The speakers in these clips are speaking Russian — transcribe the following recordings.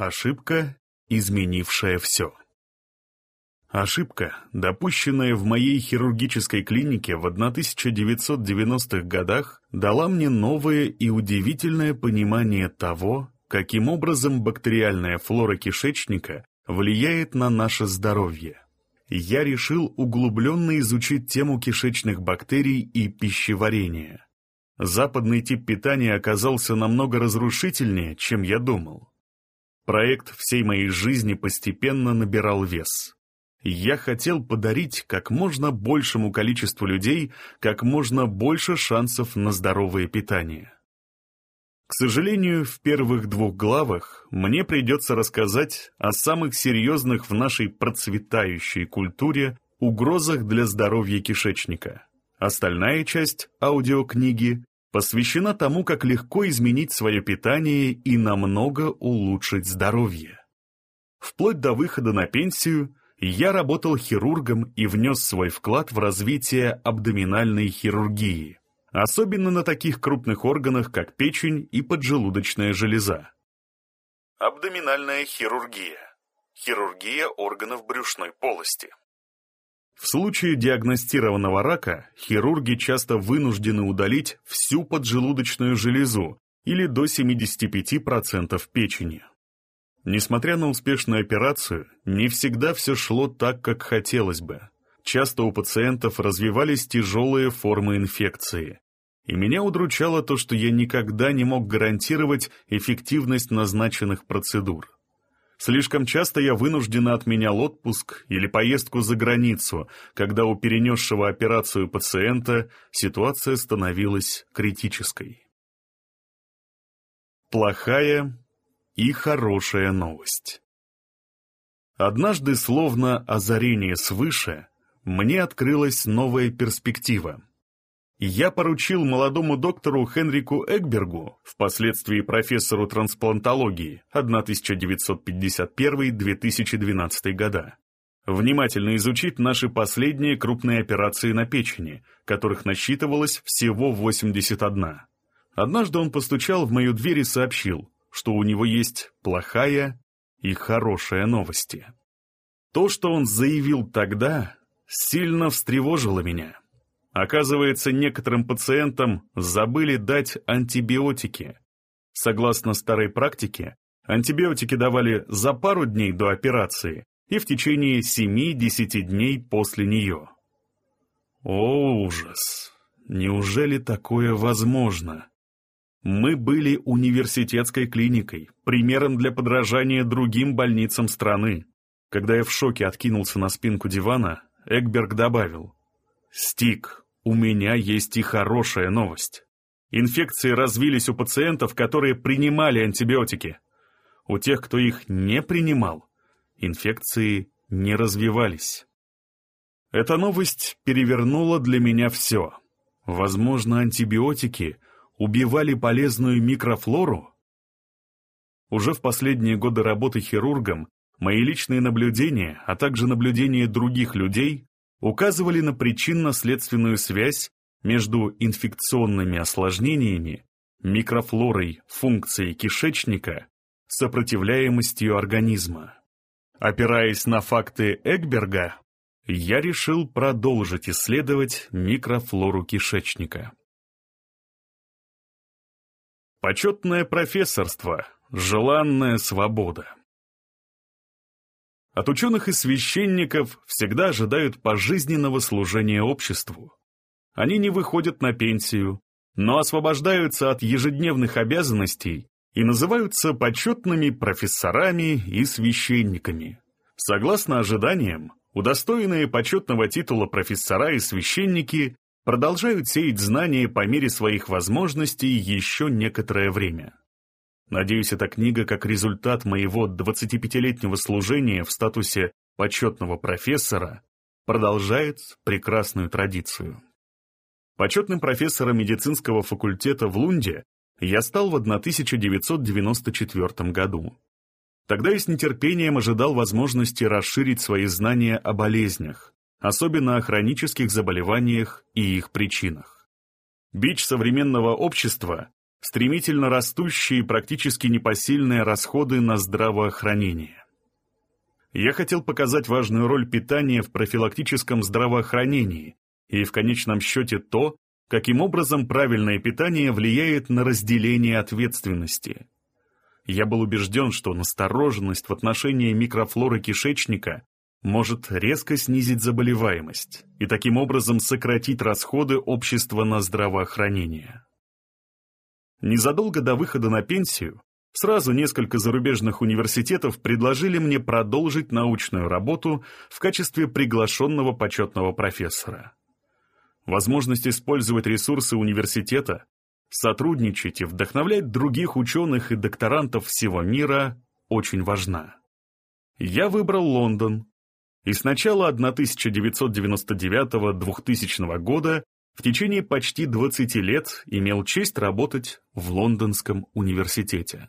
Ошибка, изменившая все. Ошибка, допущенная в моей хирургической клинике в 1990-х годах, дала мне новое и удивительное понимание того, каким образом бактериальная флора кишечника влияет на наше здоровье. Я решил углубленно изучить тему кишечных бактерий и пищеварения. Западный тип питания оказался намного разрушительнее, чем я думал. Проект всей моей жизни постепенно набирал вес. Я хотел подарить как можно большему количеству людей как можно больше шансов на здоровое питание. К сожалению, в первых двух главах мне придется рассказать о самых серьезных в нашей процветающей культуре угрозах для здоровья кишечника. Остальная часть аудиокниги посвящена тому, как легко изменить свое питание и намного улучшить здоровье. Вплоть до выхода на пенсию я работал хирургом и внес свой вклад в развитие абдоминальной хирургии особенно на таких крупных органах, как печень и поджелудочная железа. Абдоминальная хирургия. Хирургия органов брюшной полости. В случае диагностированного рака хирурги часто вынуждены удалить всю поджелудочную железу или до 75% печени. Несмотря на успешную операцию, не всегда все шло так, как хотелось бы. Часто у пациентов развивались тяжелые формы инфекции. И меня удручало то, что я никогда не мог гарантировать эффективность назначенных процедур. Слишком часто я вынужденно отменял отпуск или поездку за границу, когда у перенесшего операцию пациента ситуация становилась критической. Плохая и хорошая новость. Однажды, словно озарение свыше, мне открылась новая перспектива. Я поручил молодому доктору Хенрику Эгбергу, впоследствии профессору трансплантологии 1951-2012 года, внимательно изучить наши последние крупные операции на печени, которых насчитывалось всего 81. Однажды он постучал в мою дверь и сообщил, что у него есть плохая и хорошая новости. То, что он заявил тогда, сильно встревожило меня. Оказывается, некоторым пациентам забыли дать антибиотики. Согласно старой практике, антибиотики давали за пару дней до операции и в течение 7-10 дней после нее. О, ужас! Неужели такое возможно? Мы были университетской клиникой, примером для подражания другим больницам страны. Когда я в шоке откинулся на спинку дивана, Эгберг добавил. «Стик, у меня есть и хорошая новость. Инфекции развились у пациентов, которые принимали антибиотики. У тех, кто их не принимал, инфекции не развивались». Эта новость перевернула для меня все. Возможно, антибиотики убивали полезную микрофлору? Уже в последние годы работы хирургом Мои личные наблюдения, а также наблюдения других людей указывали на причинно-следственную связь между инфекционными осложнениями, микрофлорой функции кишечника, сопротивляемостью организма. Опираясь на факты Эгберга, я решил продолжить исследовать микрофлору кишечника. Почетное профессорство, желанная свобода. От ученых и священников всегда ожидают пожизненного служения обществу. Они не выходят на пенсию, но освобождаются от ежедневных обязанностей и называются почетными профессорами и священниками. Согласно ожиданиям, удостоенные почетного титула профессора и священники продолжают сеять знания по мере своих возможностей еще некоторое время. Надеюсь, эта книга, как результат моего 25-летнего служения в статусе почетного профессора, продолжает прекрасную традицию. Почетным профессором медицинского факультета в Лунде я стал в 1994 году. Тогда я с нетерпением ожидал возможности расширить свои знания о болезнях, особенно о хронических заболеваниях и их причинах. Бич современного общества стремительно растущие практически непосильные расходы на здравоохранение. Я хотел показать важную роль питания в профилактическом здравоохранении и в конечном счете то, каким образом правильное питание влияет на разделение ответственности. Я был убежден, что настороженность в отношении микрофлоры кишечника может резко снизить заболеваемость и таким образом сократить расходы общества на здравоохранение. Незадолго до выхода на пенсию сразу несколько зарубежных университетов предложили мне продолжить научную работу в качестве приглашенного почетного профессора. Возможность использовать ресурсы университета, сотрудничать и вдохновлять других ученых и докторантов всего мира очень важна. Я выбрал Лондон, и с начала 1999-2000 года в течение почти 20 лет имел честь работать в Лондонском университете.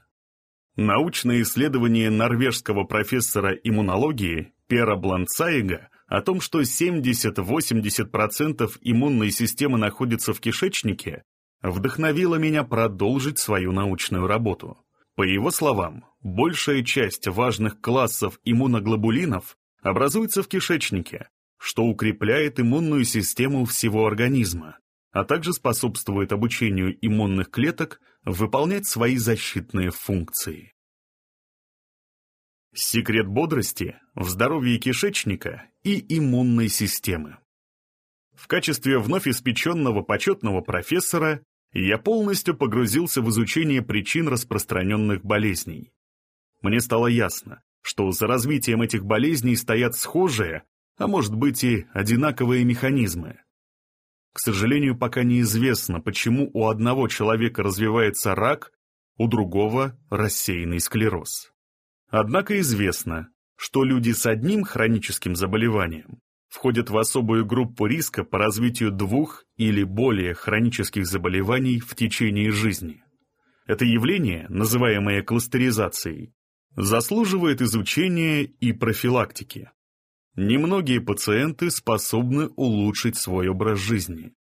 Научное исследование норвежского профессора иммунологии Пера Бланцаига о том, что 70-80% иммунной системы находится в кишечнике, вдохновило меня продолжить свою научную работу. По его словам, большая часть важных классов иммуноглобулинов образуется в кишечнике, что укрепляет иммунную систему всего организма, а также способствует обучению иммунных клеток выполнять свои защитные функции. Секрет бодрости в здоровье кишечника и иммунной системы. В качестве вновь испеченного почетного профессора я полностью погрузился в изучение причин распространенных болезней. Мне стало ясно, что за развитием этих болезней стоят схожие, а может быть и одинаковые механизмы. К сожалению, пока неизвестно, почему у одного человека развивается рак, у другого – рассеянный склероз. Однако известно, что люди с одним хроническим заболеванием входят в особую группу риска по развитию двух или более хронических заболеваний в течение жизни. Это явление, называемое кластеризацией, заслуживает изучения и профилактики. Немногие пациенты способны улучшить свой образ жизни.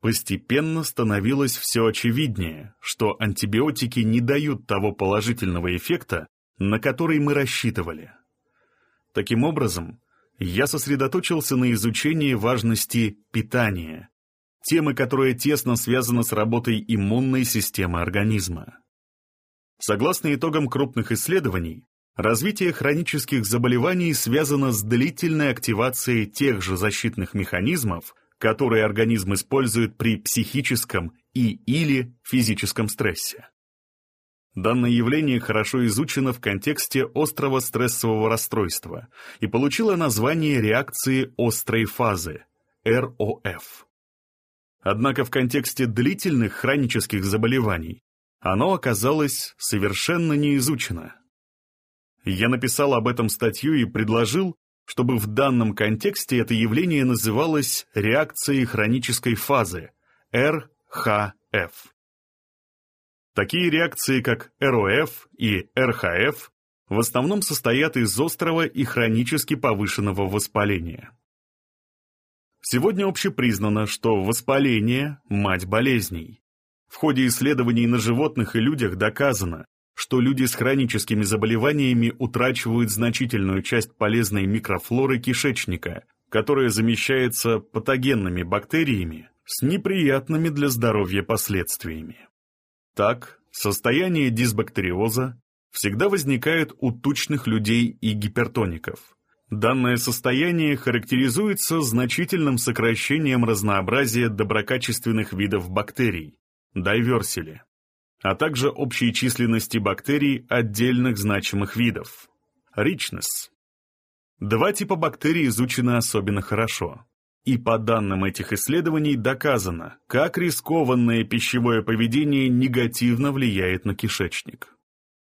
Постепенно становилось все очевиднее, что антибиотики не дают того положительного эффекта, на который мы рассчитывали. Таким образом, я сосредоточился на изучении важности питания, темы, которая тесно связана с работой иммунной системы организма. Согласно итогам крупных исследований, развитие хронических заболеваний связано с длительной активацией тех же защитных механизмов, которые организм использует при психическом и или физическом стрессе. Данное явление хорошо изучено в контексте острого стрессового расстройства и получило название реакции острой фазы – РОФ. Однако в контексте длительных хронических заболеваний оно оказалось совершенно не изучено. Я написал об этом статью и предложил, чтобы в данном контексте это явление называлось реакцией хронической фазы – РХФ. Такие реакции, как РОФ и РХФ, в основном состоят из острого и хронически повышенного воспаления. Сегодня общепризнано, что воспаление – мать болезней. В ходе исследований на животных и людях доказано, что люди с хроническими заболеваниями утрачивают значительную часть полезной микрофлоры кишечника, которая замещается патогенными бактериями с неприятными для здоровья последствиями. Так, состояние дисбактериоза всегда возникает у тучных людей и гипертоников. Данное состояние характеризуется значительным сокращением разнообразия доброкачественных видов бактерий, дайверсили, а также общей численности бактерий отдельных значимых видов, richness. Два типа бактерий изучены особенно хорошо. И по данным этих исследований доказано, как рискованное пищевое поведение негативно влияет на кишечник.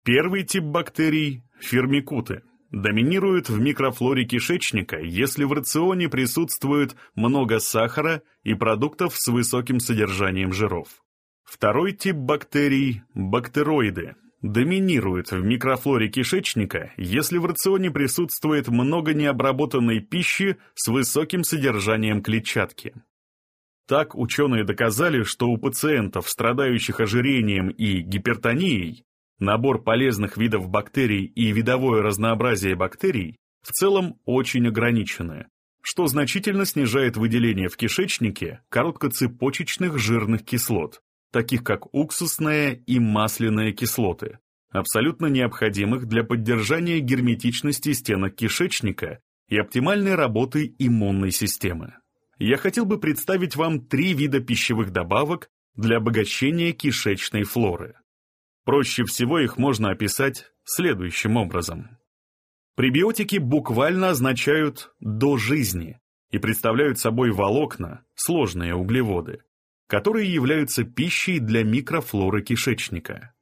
Первый тип бактерий – фермикуты – доминирует в микрофлоре кишечника, если в рационе присутствует много сахара и продуктов с высоким содержанием жиров. Второй тип бактерий – бактероиды – доминирует в микрофлоре кишечника, если в рационе присутствует много необработанной пищи с высоким содержанием клетчатки. Так ученые доказали, что у пациентов, страдающих ожирением и гипертонией, набор полезных видов бактерий и видовое разнообразие бактерий в целом очень ограничены, что значительно снижает выделение в кишечнике короткоцепочечных жирных кислот, таких как уксусная и масляная кислоты, абсолютно необходимых для поддержания герметичности стенок кишечника и оптимальной работы иммунной системы. Я хотел бы представить вам три вида пищевых добавок для обогащения кишечной флоры. Проще всего их можно описать следующим образом. Пребиотики буквально означают «до жизни» и представляют собой волокна, сложные углеводы, которые являются пищей для микрофлоры кишечника.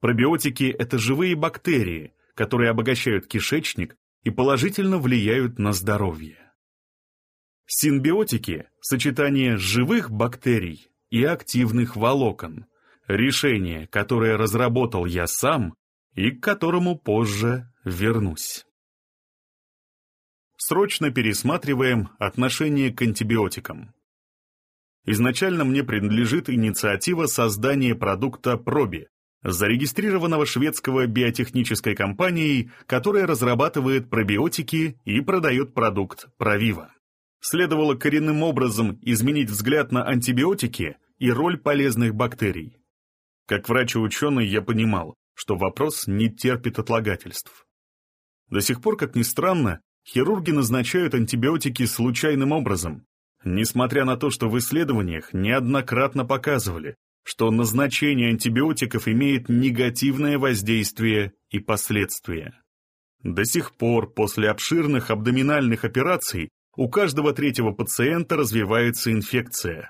Пробиотики – это живые бактерии, которые обогащают кишечник и положительно влияют на здоровье. Синбиотики – сочетание живых бактерий и активных волокон, решение, которое разработал я сам и к которому позже вернусь. Срочно пересматриваем отношение к антибиотикам. Изначально мне принадлежит инициатива создания продукта Проби, зарегистрированного шведского биотехнической компанией, которая разрабатывает пробиотики и продает продукт Провива. Следовало коренным образом изменить взгляд на антибиотики и роль полезных бактерий. Как врач и ученый я понимал, что вопрос не терпит отлагательств. До сих пор, как ни странно, хирурги назначают антибиотики случайным образом, несмотря на то, что в исследованиях неоднократно показывали, что назначение антибиотиков имеет негативное воздействие и последствия. До сих пор после обширных абдоминальных операций у каждого третьего пациента развивается инфекция.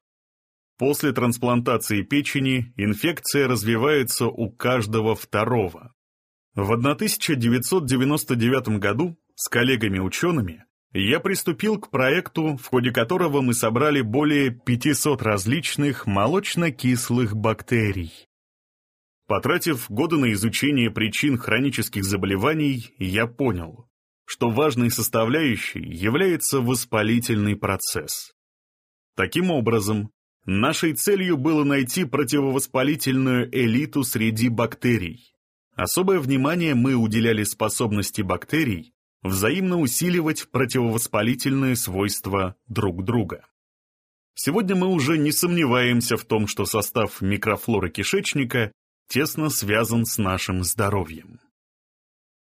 После трансплантации печени инфекция развивается у каждого второго. В 1999 году с коллегами-учеными я приступил к проекту, в ходе которого мы собрали более 500 различных молочно-кислых бактерий. Потратив годы на изучение причин хронических заболеваний, я понял, что важной составляющей является воспалительный процесс. Таким образом, нашей целью было найти противовоспалительную элиту среди бактерий. Особое внимание мы уделяли способности бактерий взаимно усиливать противовоспалительные свойства друг друга. Сегодня мы уже не сомневаемся в том, что состав микрофлоры кишечника тесно связан с нашим здоровьем.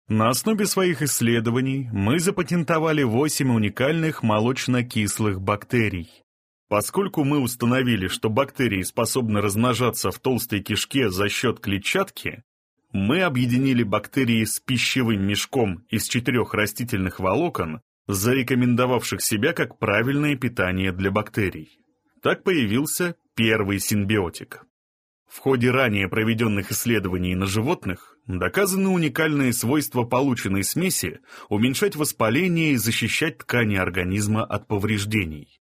На основе своих исследований мы запатентовали 8 уникальных молочно-кислых бактерий. Поскольку мы установили, что бактерии способны размножаться в толстой кишке за счет клетчатки, мы объединили бактерии с пищевым мешком из четырех растительных волокон, зарекомендовавших себя как правильное питание для бактерий. Так появился первый синбиотик. В ходе ранее проведенных исследований на животных доказаны уникальные свойства полученной смеси уменьшать воспаление и защищать ткани организма от повреждений.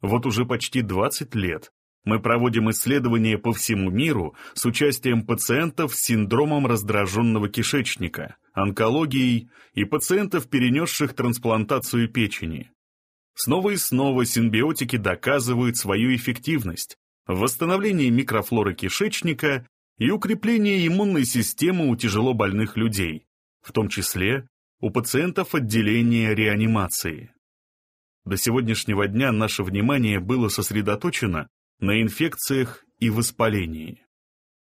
Вот уже почти 20 лет мы проводим исследования по всему миру с участием пациентов с синдромом раздраженного кишечника, онкологией и пациентов, перенесших трансплантацию печени. Снова и снова синбиотики доказывают свою эффективность в восстановлении микрофлоры кишечника и укреплении иммунной системы у тяжело больных людей, в том числе у пациентов отделения реанимации. До сегодняшнего дня наше внимание было сосредоточено на инфекциях и воспалении.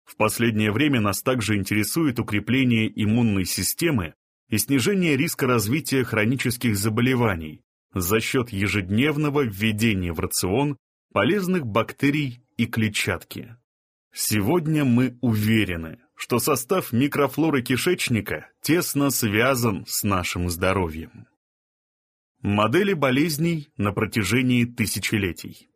В последнее время нас также интересует укрепление иммунной системы и снижение риска развития хронических заболеваний за счет ежедневного введения в рацион полезных бактерий и клетчатки. Сегодня мы уверены, что состав микрофлоры кишечника тесно связан с нашим здоровьем. Модели болезней на протяжении тысячелетий.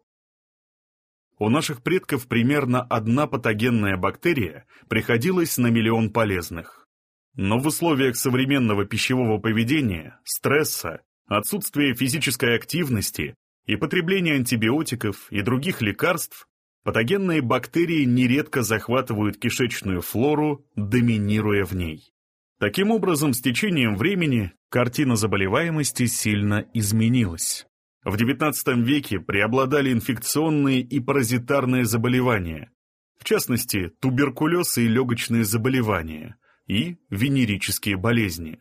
У наших предков примерно одна патогенная бактерия приходилась на миллион полезных. Но в условиях современного пищевого поведения, стресса, отсутствия физической активности и потребления антибиотиков и других лекарств, патогенные бактерии нередко захватывают кишечную флору, доминируя в ней. Таким образом, с течением времени картина заболеваемости сильно изменилась. В XIX веке преобладали инфекционные и паразитарные заболевания, в частности, туберкулез и легочные заболевания, и венерические болезни.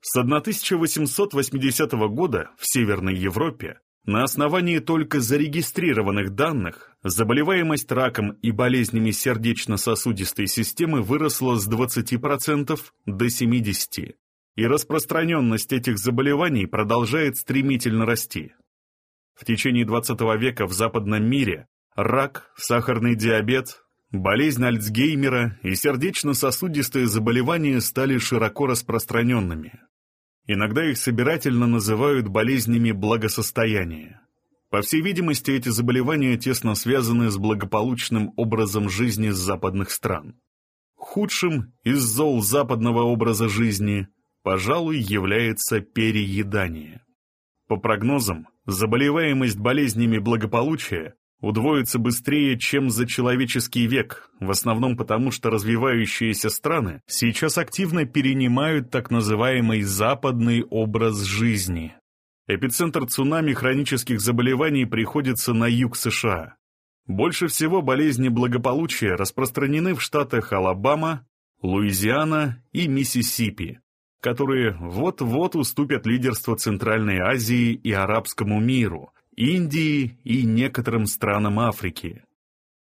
С 1880 года в Северной Европе на основании только зарегистрированных данных заболеваемость раком и болезнями сердечно-сосудистой системы выросла с 20% до 70%, и распространенность этих заболеваний продолжает стремительно расти. В течение 20 века в западном мире рак, сахарный диабет, болезнь Альцгеймера и сердечно-сосудистые заболевания стали широко распространенными. Иногда их собирательно называют болезнями благосостояния. По всей видимости, эти заболевания тесно связаны с благополучным образом жизни западных стран. Худшим из зол западного образа жизни, пожалуй, является переедание. По прогнозам, заболеваемость болезнями благополучия удвоится быстрее, чем за человеческий век, в основном потому, что развивающиеся страны сейчас активно перенимают так называемый западный образ жизни. Эпицентр цунами хронических заболеваний приходится на юг США. Больше всего болезни благополучия распространены в штатах Алабама, Луизиана и Миссисипи, которые вот-вот уступят лидерство Центральной Азии и арабскому миру, Индии и некоторым странам Африки.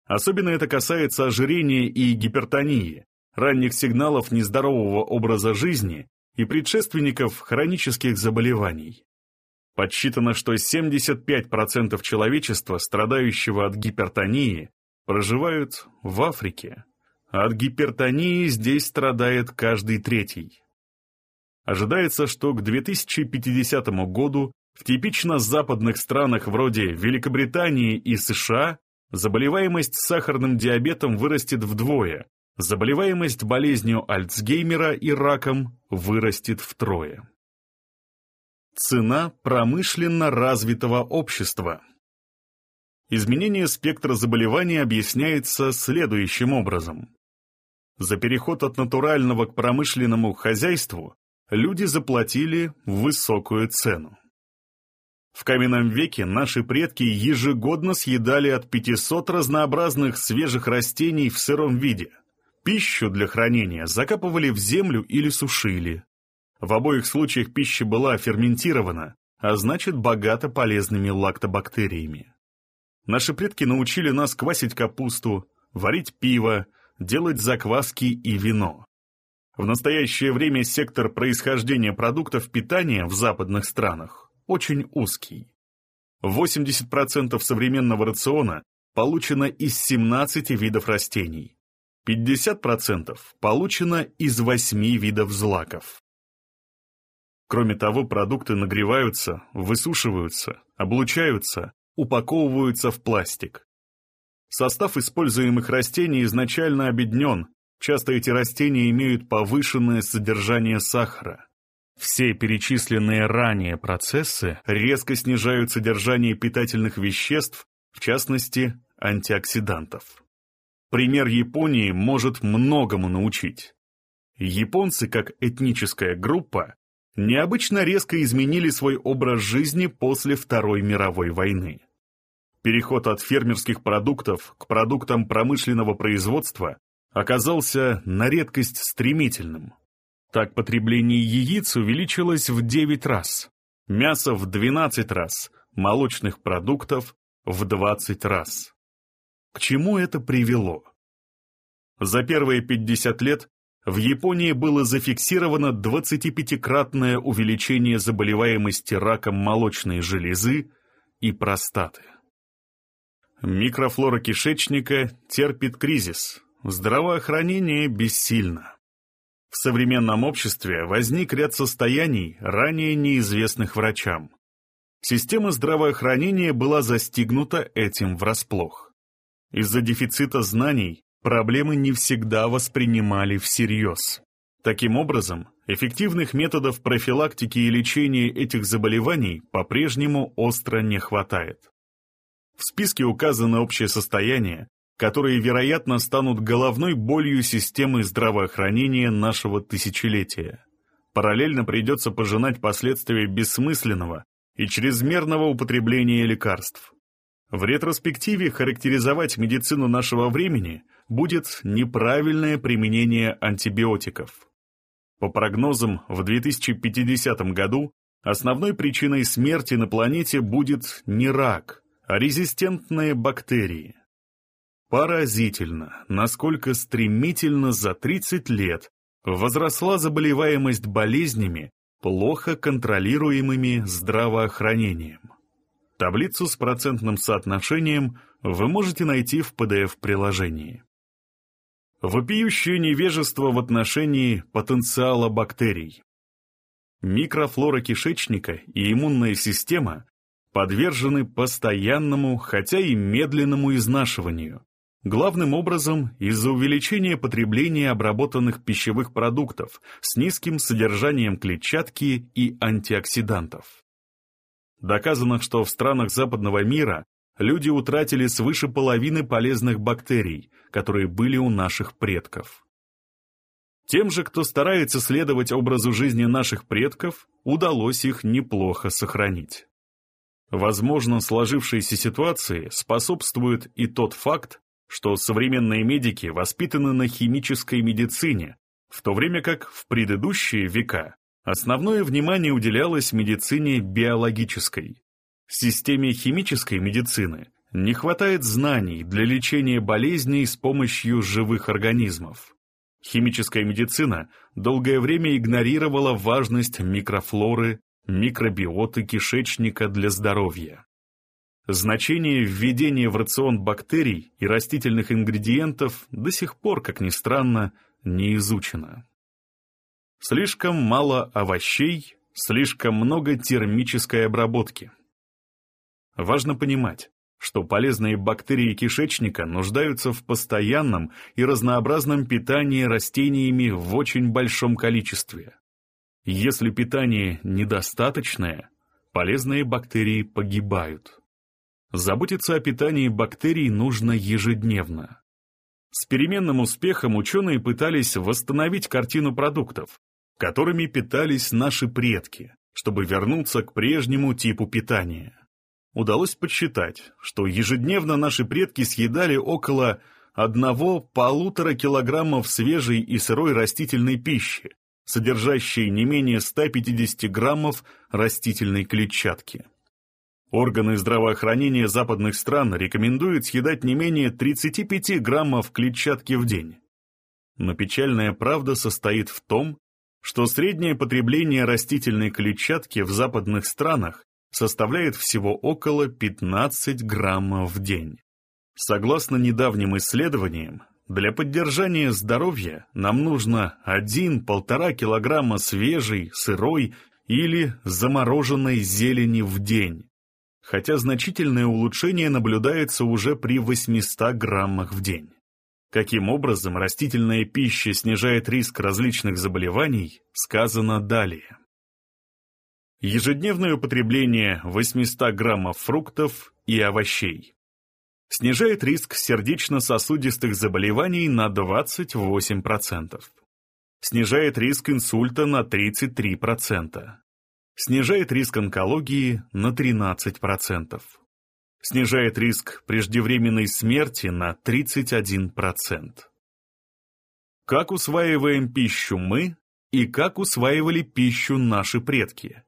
Особенно это касается ожирения и гипертонии, ранних сигналов нездорового образа жизни и предшественников хронических заболеваний. Подсчитано, что 75% человечества, страдающего от гипертонии, проживают в Африке. От гипертонии здесь страдает каждый третий. Ожидается, что к 2050 году в типично западных странах вроде Великобритании и США заболеваемость сахарным диабетом вырастет вдвое, заболеваемость болезнью Альцгеймера и раком вырастет втрое. Цена промышленно развитого общества Изменение спектра заболеваний объясняется следующим образом. За переход от натурального к промышленному хозяйству люди заплатили высокую цену. В каменном веке наши предки ежегодно съедали от 500 разнообразных свежих растений в сыром виде. Пищу для хранения закапывали в землю или сушили. В обоих случаях пища была ферментирована, а значит богата полезными лактобактериями. Наши предки научили нас квасить капусту, варить пиво, делать закваски и вино. В настоящее время сектор происхождения продуктов питания в западных странах очень узкий. 80% современного рациона получено из 17 видов растений. 50% получено из 8 видов злаков. Кроме того, продукты нагреваются, высушиваются, облучаются, упаковываются в пластик. Состав используемых растений изначально обеднен, часто эти растения имеют повышенное содержание сахара. Все перечисленные ранее процессы резко снижают содержание питательных веществ, в частности, антиоксидантов. Пример Японии может многому научить. Японцы, как этническая группа, необычно резко изменили свой образ жизни после Второй мировой войны. Переход от фермерских продуктов к продуктам промышленного производства оказался на редкость стремительным. Так потребление яиц увеличилось в 9 раз, мяса в 12 раз, молочных продуктов в 20 раз. К чему это привело? За первые 50 лет в Японии было зафиксировано 25-кратное увеличение заболеваемости раком молочной железы и простаты. Микрофлора кишечника терпит кризис, здравоохранение бессильно. В современном обществе возник ряд состояний, ранее неизвестных врачам. Система здравоохранения была застигнута этим врасплох. Из-за дефицита знаний проблемы не всегда воспринимали всерьез. Таким образом, эффективных методов профилактики и лечения этих заболеваний по-прежнему остро не хватает. В списке указано общее состояние, которые, вероятно, станут головной болью системы здравоохранения нашего тысячелетия. Параллельно придется пожинать последствия бессмысленного, и чрезмерного употребления лекарств. В ретроспективе характеризовать медицину нашего времени будет неправильное применение антибиотиков. По прогнозам, в 2050 году основной причиной смерти на планете будет не рак, а резистентные бактерии. Поразительно, насколько стремительно за 30 лет возросла заболеваемость болезнями, плохо контролируемыми здравоохранением. Таблицу с процентным соотношением вы можете найти в PDF-приложении. Вопиющее невежество в отношении потенциала бактерий. Микрофлора кишечника и иммунная система подвержены постоянному, хотя и медленному изнашиванию, главным образом из-за увеличения потребления обработанных пищевых продуктов с низким содержанием клетчатки и антиоксидантов. Доказано, что в странах западного мира люди утратили свыше половины полезных бактерий, которые были у наших предков. Тем же, кто старается следовать образу жизни наших предков, удалось их неплохо сохранить. Возможно, сложившейся ситуации способствует и тот факт, что современные медики воспитаны на химической медицине, в то время как в предыдущие века основное внимание уделялось медицине биологической. Системе химической медицины не хватает знаний для лечения болезней с помощью живых организмов. Химическая медицина долгое время игнорировала важность микрофлоры, микробиоты кишечника для здоровья. Значение введения в рацион бактерий и растительных ингредиентов до сих пор, как ни странно, не изучено. Слишком мало овощей, слишком много термической обработки. Важно понимать, что полезные бактерии кишечника нуждаются в постоянном и разнообразном питании растениями в очень большом количестве. Если питание недостаточное, полезные бактерии погибают. Заботиться о питании бактерий нужно ежедневно. С переменным успехом ученые пытались восстановить картину продуктов, которыми питались наши предки, чтобы вернуться к прежнему типу питания удалось подсчитать, что ежедневно наши предки съедали около одного-полутора килограммов свежей и сырой растительной пищи, содержащей не менее 150 граммов растительной клетчатки. Органы здравоохранения западных стран рекомендуют съедать не менее 35 граммов клетчатки в день. Но печальная правда состоит в том, что среднее потребление растительной клетчатки в западных странах составляет всего около 15 граммов в день. Согласно недавним исследованиям, для поддержания здоровья нам нужно 1-1,5 килограмма свежей, сырой или замороженной зелени в день, хотя значительное улучшение наблюдается уже при 800 граммах в день. Каким образом растительная пища снижает риск различных заболеваний, сказано далее. Ежедневное употребление 800 граммов фруктов и овощей. Снижает риск сердечно-сосудистых заболеваний на 28%. Снижает риск инсульта на 33%. Снижает риск онкологии на 13%. Снижает риск преждевременной смерти на 31%. Как усваиваем пищу мы и как усваивали пищу наши предки?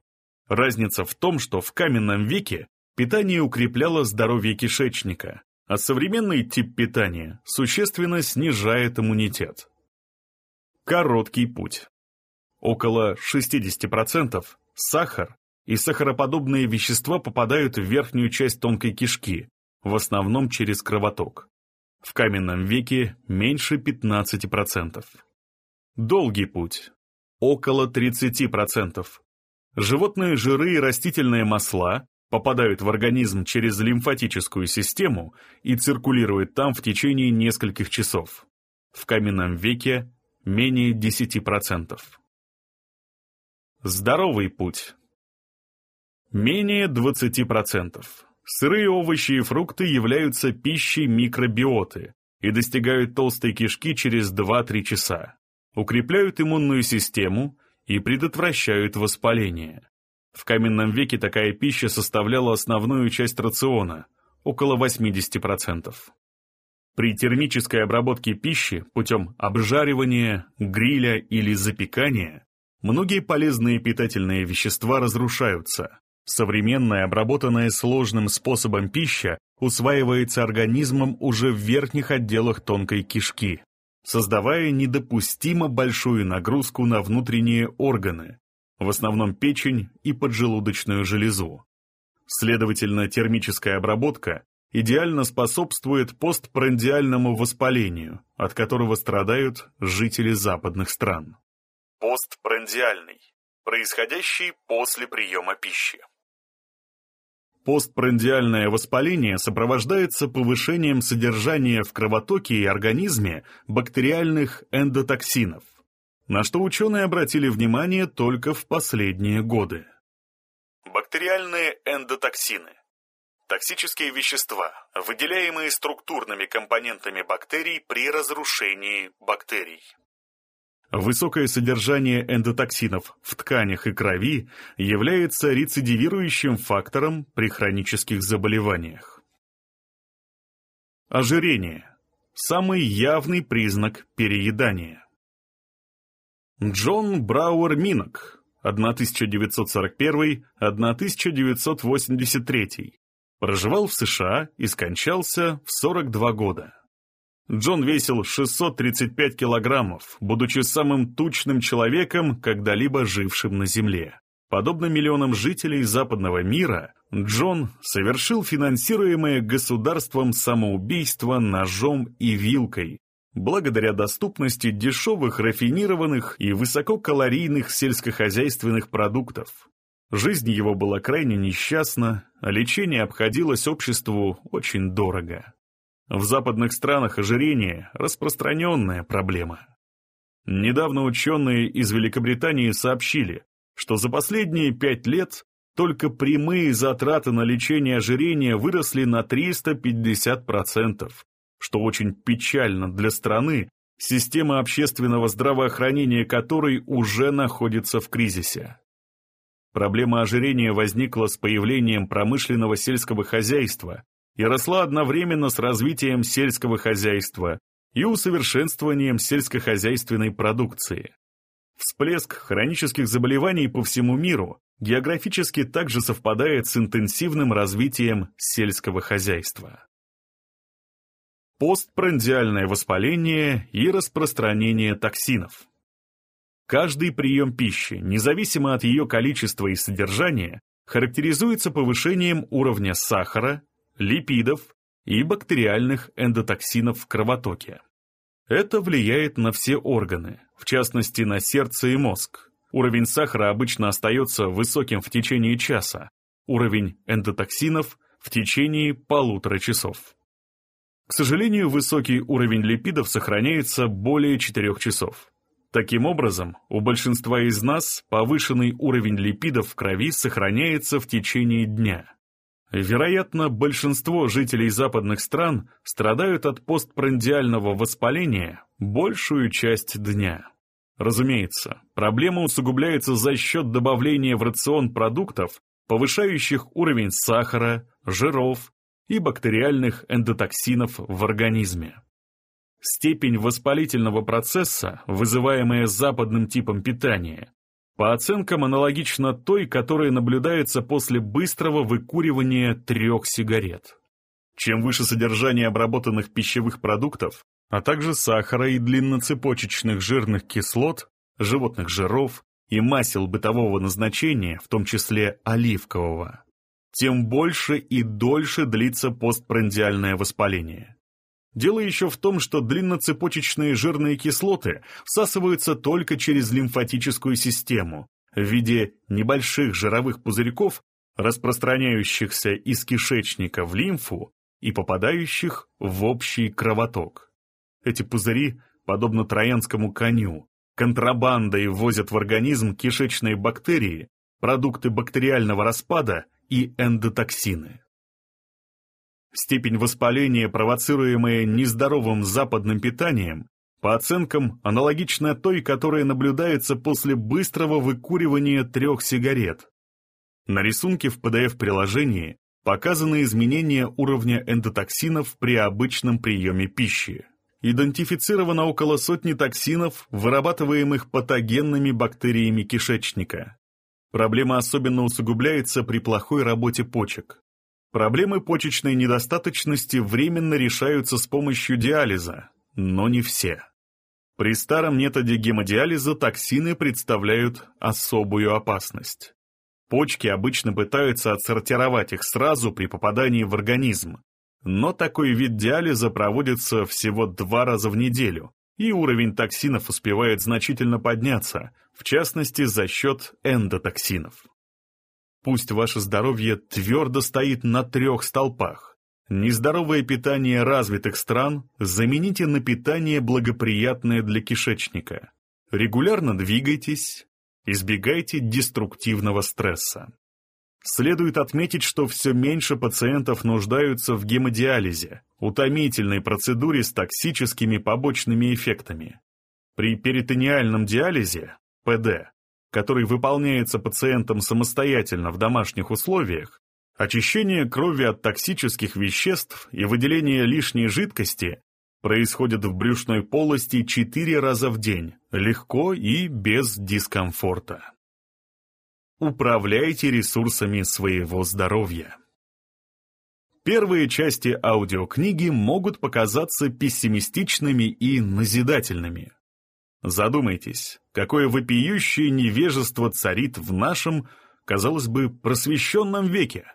Разница в том, что в каменном веке питание укрепляло здоровье кишечника, а современный тип питания существенно снижает иммунитет. Короткий путь. Около 60% сахар и сахароподобные вещества попадают в верхнюю часть тонкой кишки, в основном через кровоток. В каменном веке меньше 15%. Долгий путь. Около 30%. Животные жиры и растительные масла попадают в организм через лимфатическую систему и циркулируют там в течение нескольких часов. В каменном веке менее 10%. Здоровый путь. Менее 20%. Сырые овощи и фрукты являются пищей микробиоты и достигают толстой кишки через 2-3 часа. Укрепляют иммунную систему, и предотвращают воспаление. В каменном веке такая пища составляла основную часть рациона – около 80%. При термической обработке пищи путем обжаривания, гриля или запекания многие полезные питательные вещества разрушаются. Современная, обработанная сложным способом пища усваивается организмом уже в верхних отделах тонкой кишки, создавая недопустимо большую нагрузку на внутренние органы, в основном печень и поджелудочную железу. Следовательно, термическая обработка идеально способствует постпрандиальному воспалению, от которого страдают жители западных стран. Постпрандиальный – происходящий после приема пищи. Постпрандиальное воспаление сопровождается повышением содержания в кровотоке и организме бактериальных эндотоксинов – на что ученые обратили внимание только в последние годы. Бактериальные эндотоксины – токсические вещества, выделяемые структурными компонентами бактерий при разрушении бактерий. Высокое содержание эндотоксинов в тканях и крови является рецидивирующим фактором при хронических заболеваниях. Ожирение – самый явный признак переедания. Джон Брауэр Минок, 1941-1983, проживал в США и скончался в 42 года. Джон весил 635 килограммов, будучи самым тучным человеком, когда-либо жившим на Земле. Подобно миллионам жителей западного мира, Джон совершил финансируемое государством самоубийство ножом и вилкой, благодаря доступности дешевых, рафинированных и высококалорийных сельскохозяйственных продуктов. Жизнь его была крайне несчастна, а лечение обходилось обществу очень дорого. В западных странах ожирение – распространенная проблема. Недавно ученые из Великобритании сообщили, что за последние пять лет только прямые затраты на лечение ожирения выросли на 350%, что очень печально для страны, система общественного здравоохранения которой уже находится в кризисе. Проблема ожирения возникла с появлением промышленного сельского хозяйства и росла одновременно с развитием сельского хозяйства и усовершенствованием сельскохозяйственной продукции. Всплеск хронических заболеваний по всему миру географически также совпадает с интенсивным развитием сельского хозяйства постпрандиальное воспаление и распространение токсинов. Каждый прием пищи, независимо от ее количества и содержания, характеризуется повышением уровня сахара, липидов и бактериальных эндотоксинов в кровотоке. Это влияет на все органы, в частности на сердце и мозг. Уровень сахара обычно остается высоким в течение часа, уровень эндотоксинов – в течение полутора часов. К сожалению, высокий уровень липидов сохраняется более 4 часов. Таким образом, у большинства из нас повышенный уровень липидов в крови сохраняется в течение дня. Вероятно, большинство жителей западных стран страдают от постпрандиального воспаления большую часть дня. Разумеется, проблема усугубляется за счет добавления в рацион продуктов, повышающих уровень сахара, жиров, и бактериальных эндотоксинов в организме. Степень воспалительного процесса, вызываемая западным типом питания, по оценкам аналогична той, которая наблюдается после быстрого выкуривания трех сигарет. Чем выше содержание обработанных пищевых продуктов, а также сахара и длинноцепочечных жирных кислот, животных жиров и масел бытового назначения, в том числе оливкового, тем больше и дольше длится постпрандиальное воспаление. Дело еще в том, что длинноцепочечные жирные кислоты всасываются только через лимфатическую систему в виде небольших жировых пузырьков, распространяющихся из кишечника в лимфу и попадающих в общий кровоток. Эти пузыри, подобно троянскому коню, контрабандой ввозят в организм кишечные бактерии, продукты бактериального распада и эндотоксины. Степень воспаления, провоцируемая нездоровым западным питанием, по оценкам, аналогична той, которая наблюдается после быстрого выкуривания трех сигарет. На рисунке в PDF-приложении показаны изменения уровня эндотоксинов при обычном приеме пищи. Идентифицировано около сотни токсинов, вырабатываемых патогенными бактериями кишечника. Проблема особенно усугубляется при плохой работе почек. Проблемы почечной недостаточности временно решаются с помощью диализа, но не все. При старом методе гемодиализа токсины представляют особую опасность. Почки обычно пытаются отсортировать их сразу при попадании в организм, но такой вид диализа проводится всего два раза в неделю, и уровень токсинов успевает значительно подняться, в частности за счет эндотоксинов. Пусть ваше здоровье твердо стоит на трех столпах. Нездоровое питание развитых стран замените на питание, благоприятное для кишечника. Регулярно двигайтесь, избегайте деструктивного стресса. Следует отметить, что все меньше пациентов нуждаются в гемодиализе, утомительной процедуре с токсическими побочными эффектами. При перитониальном диализе, ПД, который выполняется пациентом самостоятельно в домашних условиях, очищение крови от токсических веществ и выделение лишней жидкости происходит в брюшной полости 4 раза в день, легко и без дискомфорта. Управляйте ресурсами своего здоровья. Первые части аудиокниги могут показаться пессимистичными и назидательными. Задумайтесь, какое вопиющее невежество царит в нашем, казалось бы, просвещенном веке.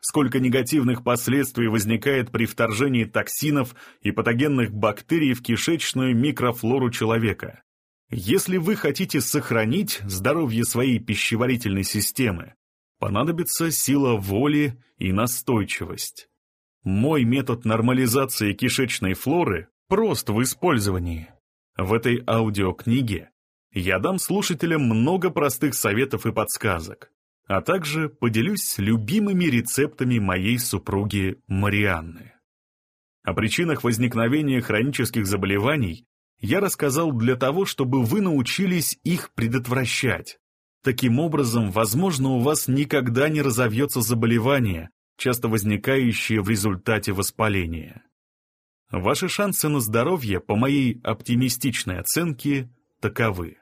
Сколько негативных последствий возникает при вторжении токсинов и патогенных бактерий в кишечную микрофлору человека. Если вы хотите сохранить здоровье своей пищеварительной системы, понадобится сила воли и настойчивость. Мой метод нормализации кишечной флоры прост в использовании. В этой аудиокниге я дам слушателям много простых советов и подсказок, а также поделюсь любимыми рецептами моей супруги Марианны. О причинах возникновения хронических заболеваний я рассказал для того, чтобы вы научились их предотвращать. Таким образом, возможно, у вас никогда не разовьется заболевание, часто возникающее в результате воспаления. Ваши шансы на здоровье, по моей оптимистичной оценке, таковы.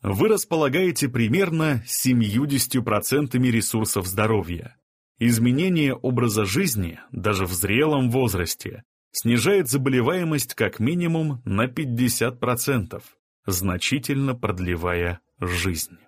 Вы располагаете примерно 70% ресурсов здоровья. Изменение образа жизни, даже в зрелом возрасте, снижает заболеваемость как минимум на 50%, значительно продлевая жизнь.